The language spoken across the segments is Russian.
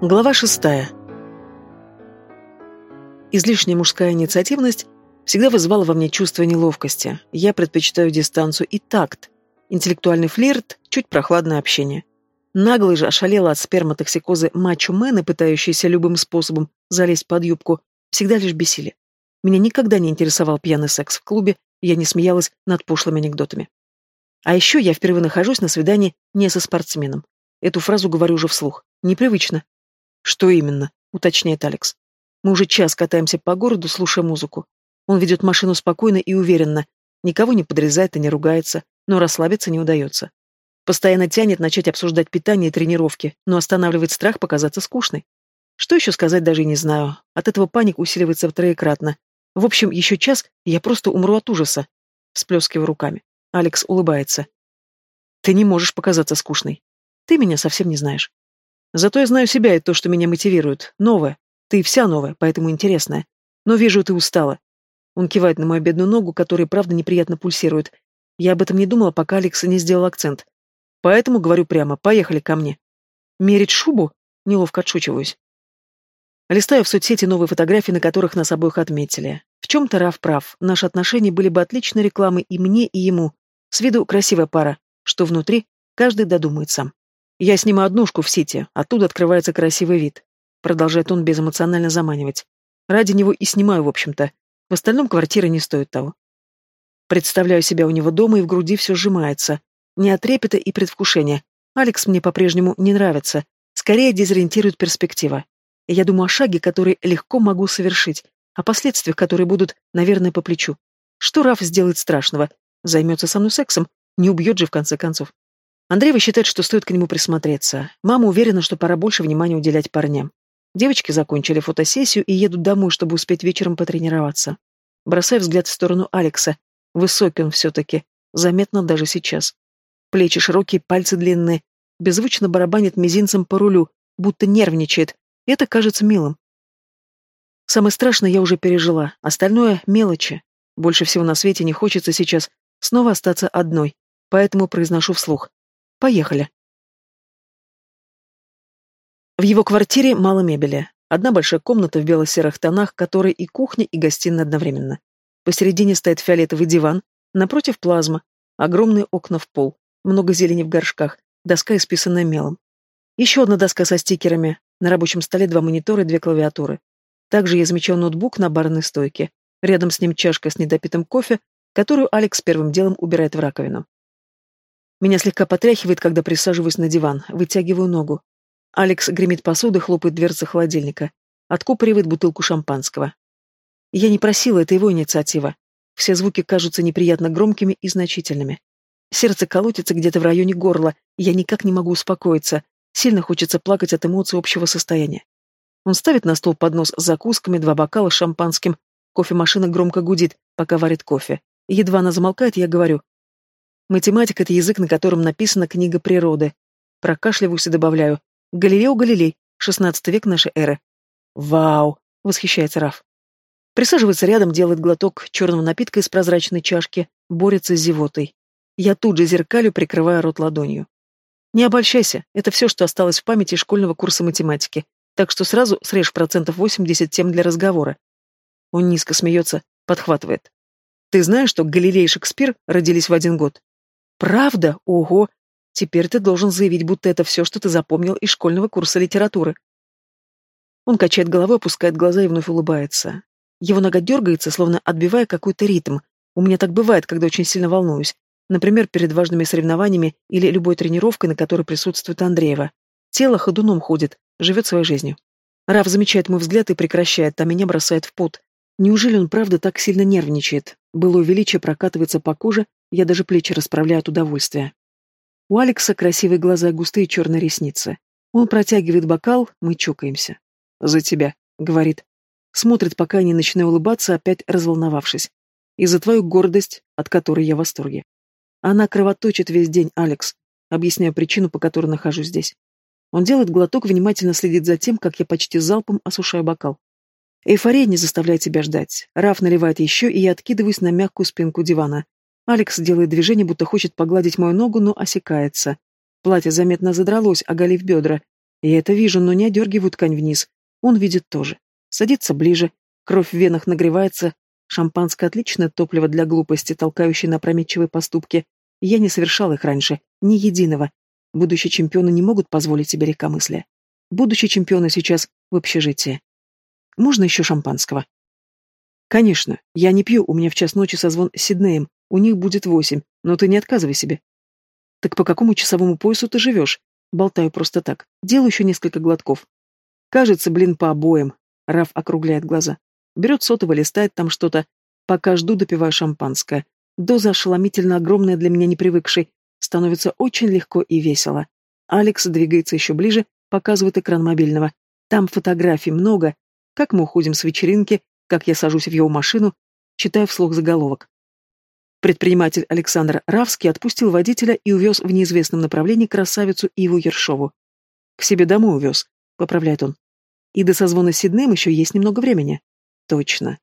Глава шестая. Излишняя мужская инициативность всегда вызывала во мне чувство неловкости. Я предпочитаю дистанцию и такт. Интеллектуальный флирт, чуть прохладное общение. Наглый же ошалела от сперматоксикозы мачо-мены, пытающиеся любым способом залезть под юбку, всегда лишь бесили. Меня никогда не интересовал пьяный секс в клубе, я не смеялась над пошлыми анекдотами. А еще я впервые нахожусь на свидании не со спортсменом. Эту фразу говорю уже вслух. Непривычно, «Что именно?» — уточняет Алекс. «Мы уже час катаемся по городу, слушая музыку. Он ведет машину спокойно и уверенно, никого не подрезает и не ругается, но расслабиться не удается. Постоянно тянет начать обсуждать питание и тренировки, но останавливает страх показаться скучной. Что еще сказать, даже не знаю. От этого паник усиливается втроекратно. В общем, еще час, и я просто умру от ужаса. Сплескиваю руками. Алекс улыбается. Ты не можешь показаться скучной. Ты меня совсем не знаешь. Зато я знаю себя и то, что меня мотивирует. Новое. Ты вся новая, поэтому интересная. Но вижу, ты устала. Он кивает на мою бедную ногу, которая, правда, неприятно пульсирует. Я об этом не думала, пока Алекс не сделал акцент. Поэтому говорю прямо, поехали ко мне. Мерить шубу? Неловко отшучиваюсь. Листаю в соцсети новые фотографии, на которых нас обоих отметили. В чем-то Раф прав. Наши отношения были бы отличной рекламой и мне, и ему. С виду красивая пара. Что внутри, каждый додумает сам. Я сниму однушку в Сити, оттуда открывается красивый вид. Продолжает он безэмоционально заманивать. Ради него и снимаю, в общем-то. В остальном квартира не стоит того. Представляю себя у него дома, и в груди все сжимается. Не от трепета и предвкушения. Алекс мне по-прежнему не нравится. Скорее дезориентирует перспектива. Я думаю о шаге, который легко могу совершить, о последствиях, которые будут, наверное, по плечу. Что Раф сделает страшного? Займется со мной сексом? Не убьет же, в конце концов. Андреева считает, что стоит к нему присмотреться. Мама уверена, что пора больше внимания уделять парням. Девочки закончили фотосессию и едут домой, чтобы успеть вечером потренироваться. Бросая взгляд в сторону Алекса. Высокий он все-таки. Заметно даже сейчас. Плечи широкие, пальцы длинные. Беззвучно барабанит мизинцем по рулю, будто нервничает. Это кажется милым. Самое страшное я уже пережила. Остальное — мелочи. Больше всего на свете не хочется сейчас снова остаться одной. Поэтому произношу вслух. Поехали. В его квартире мало мебели. Одна большая комната в бело-серых тонах, которой и кухня, и гостиная одновременно. Посередине стоит фиолетовый диван, напротив плазма, огромные окна в пол, много зелени в горшках, доска исписанная мелом. Еще одна доска со стикерами, на рабочем столе два монитора и две клавиатуры. Также я замечал ноутбук на барной стойке. Рядом с ним чашка с недопитым кофе, которую Алекс первым делом убирает в раковину. Меня слегка потряхивает, когда присаживаюсь на диван, вытягиваю ногу. Алекс гремит посудой, хлопает дверца холодильника. Откупоривает бутылку шампанского. Я не просила, это его инициатива. Все звуки кажутся неприятно громкими и значительными. Сердце колотится где-то в районе горла, я никак не могу успокоиться. Сильно хочется плакать от эмоций общего состояния. Он ставит на стол поднос с закусками, два бокала с шампанским. Кофемашина громко гудит, пока варит кофе. Едва она замолкает, я говорю, Математика — это язык, на котором написана книга природы. Прокашливаюсь и добавляю. Галилео Галилей, шестнадцатый век нашей эры. Вау! Восхищается Раф. Присаживается рядом, делает глоток черного напитка из прозрачной чашки, борется с зевотой. Я тут же зеркалю, прикрывая рот ладонью. Не обольщайся, это все, что осталось в памяти школьного курса математики, так что сразу срежь процентов 80 тем для разговора. Он низко смеется, подхватывает. Ты знаешь, что Галилей и Шекспир родились в один год? Правда? Ого! Теперь ты должен заявить, будто это все, что ты запомнил из школьного курса литературы. Он качает головой, опускает глаза и вновь улыбается. Его нога дергается, словно отбивая какой-то ритм. У меня так бывает, когда очень сильно волнуюсь. Например, перед важными соревнованиями или любой тренировкой, на которой присутствует Андреева. Тело ходуном ходит, живет своей жизнью. Раф замечает мой взгляд и прекращает, а меня бросает в пот. Неужели он правда так сильно нервничает? Было величие прокатывается по коже, я даже плечи расправляю от удовольствия. У Алекса красивые глаза и густые черные ресницы. Он протягивает бокал, мы чокаемся. «За тебя», — говорит. Смотрит, пока не начинаю улыбаться, опять разволновавшись. «И за твою гордость, от которой я в восторге». Она кровоточит весь день, Алекс. Объясняю причину, по которой нахожусь здесь. Он делает глоток, внимательно следит за тем, как я почти залпом осушаю бокал. Эйфория не заставляет себя ждать. Раф наливает еще, и я откидываюсь на мягкую спинку дивана. Алекс делает движение, будто хочет погладить мою ногу, но осекается. Платье заметно задралось, оголив бедра. Я это вижу, но не одергиваю ткань вниз. Он видит тоже. Садится ближе, кровь в венах нагревается, шампанское отличное топливо для глупости, толкающее на опрометчивые поступки. Я не совершал их раньше, ни единого. Будущие чемпионы не могут позволить себе легкомыслия. Будущие чемпионы сейчас в общежитии. Можно еще шампанского? Конечно, я не пью, у меня в час ночи созвон с Сиднеем, у них будет восемь, но ты не отказывай себе. Так по какому часовому поясу ты живешь? Болтаю просто так. Делаю еще несколько глотков. Кажется, блин, по обоим. Раф округляет глаза. Берет сотовый, листает там что-то. Пока жду, допиваю шампанское. Доза ошеломительно огромная для меня непривыкшей. Становится очень легко и весело. Алекс двигается еще ближе, показывает экран мобильного. Там фотографий много. Как мы уходим с вечеринки, как я сажусь в его машину, читаю вслух заголовок. Предприниматель Александр Равский отпустил водителя и увез в неизвестном направлении красавицу Иву Ершову. «К себе домой увез», — поправляет он. «И до созвона с Сиднеем еще есть немного времени». «Точно».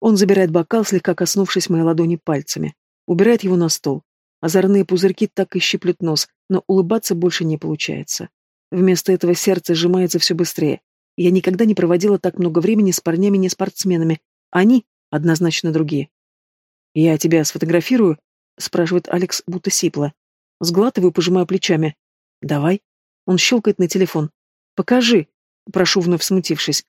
Он забирает бокал, слегка коснувшись моей ладони пальцами. Убирает его на стол. Озорные пузырьки так и щиплют нос, но улыбаться больше не получается. Вместо этого сердце сжимается все быстрее. Я никогда не проводила так много времени с парнями не спортсменами. Они однозначно другие. «Я тебя сфотографирую?» — спрашивает Алекс, будто сипло. Сглатываю, пожимаю плечами. «Давай». Он щелкает на телефон. «Покажи», — прошу, вновь смутившись.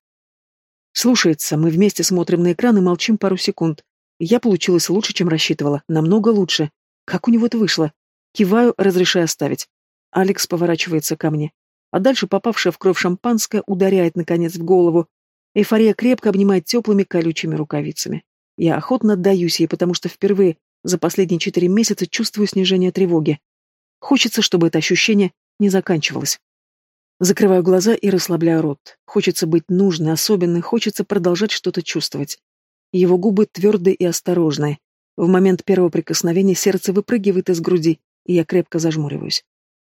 Слушается, мы вместе смотрим на экран и молчим пару секунд. Я получилась лучше, чем рассчитывала, намного лучше. Как у него это вышло? Киваю, разрешая оставить. Алекс поворачивается ко мне. А дальше попавшая в кровь шампанское ударяет, наконец, в голову. Эйфория крепко обнимает теплыми колючими рукавицами. Я охотно отдаюсь ей, потому что впервые за последние четыре месяца чувствую снижение тревоги. Хочется, чтобы это ощущение не заканчивалось. Закрываю глаза и расслабляю рот. Хочется быть нужной, особенной, хочется продолжать что-то чувствовать. Его губы твердые и осторожные. В момент первого прикосновения сердце выпрыгивает из груди, и я крепко зажмуриваюсь.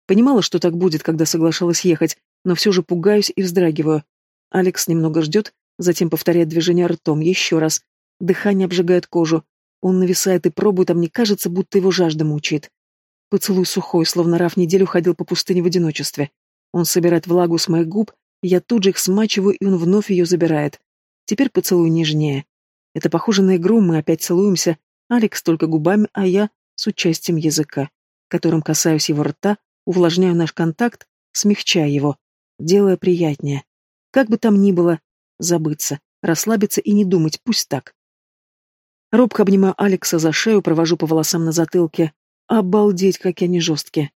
Понимала, что так будет, когда соглашалась ехать, но все же пугаюсь и вздрагиваю. Алекс немного ждет, затем повторяет движение ртом еще раз, Дыхание обжигает кожу. Он нависает и пробует, а мне кажется, будто его жажда мучает. Поцелуй сухой, словно Раф неделю ходил по пустыне в одиночестве. Он собирает влагу с моих губ, я тут же их смачиваю, и он вновь ее забирает. Теперь поцелуй нежнее. Это похоже на игру, мы опять целуемся. Алекс только губами, а я с участием языка, которым касаюсь его рта, увлажняю наш контакт, смягчая его, делая приятнее. Как бы там ни было, забыться, расслабиться и не думать, пусть так. Робко обнимаю Алекса за шею, провожу по волосам на затылке. Обалдеть, какие они жесткие.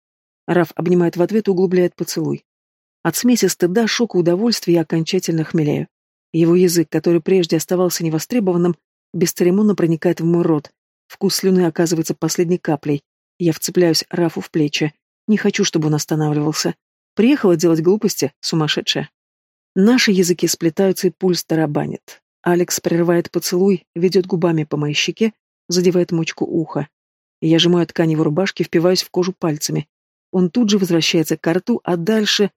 Раф обнимает в ответ и углубляет поцелуй. От смеси стыда, шока, удовольствия я окончательно хмеляю. Его язык, который прежде оставался невостребованным, бесцеремонно проникает в мой рот. Вкус слюны оказывается последней каплей. Я вцепляюсь Рафу в плечи. Не хочу, чтобы он останавливался. Приехала делать глупости, сумасшедшая. Наши языки сплетаются, и пульс тарабанит. Алекс прерывает поцелуй, ведет губами по моей щеке, задевает мочку уха. Я сжимаю ткань его рубашки, впиваюсь в кожу пальцами. Он тут же возвращается к рту, а дальше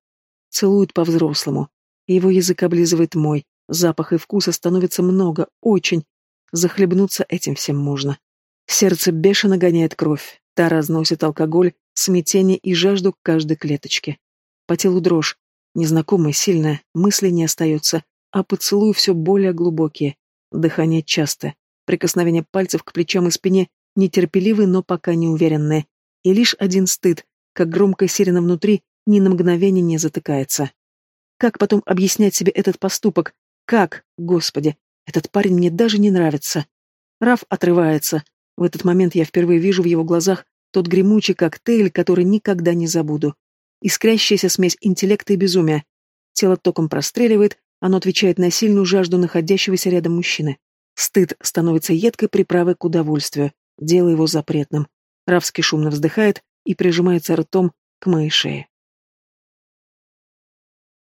целует по-взрослому. Его язык облизывает мой, запах и вкуса становится много, очень. Захлебнуться этим всем можно. Сердце бешено гоняет кровь, та разносит алкоголь, смятение и жажду к каждой клеточке. По телу дрожь, незнакомая, сильная, мысли не остается, а поцелуи все более глубокие. Дыхание часто. Прикосновение пальцев к плечам и спине нетерпеливые, но пока не уверенные. И лишь один стыд, как громкая сирена внутри, ни на мгновение не затыкается. Как потом объяснять себе этот поступок? Как, господи, этот парень мне даже не нравится. Раф отрывается. В этот момент я впервые вижу в его глазах тот гремучий коктейль, который никогда не забуду. Искрящаяся смесь интеллекта и безумия. Тело током простреливает, оно отвечает на сильную жажду находящегося рядом мужчины. Стыд становится едкой приправой к удовольствию, делая его запретным. Равский шумно вздыхает и прижимается ртом к моей шее.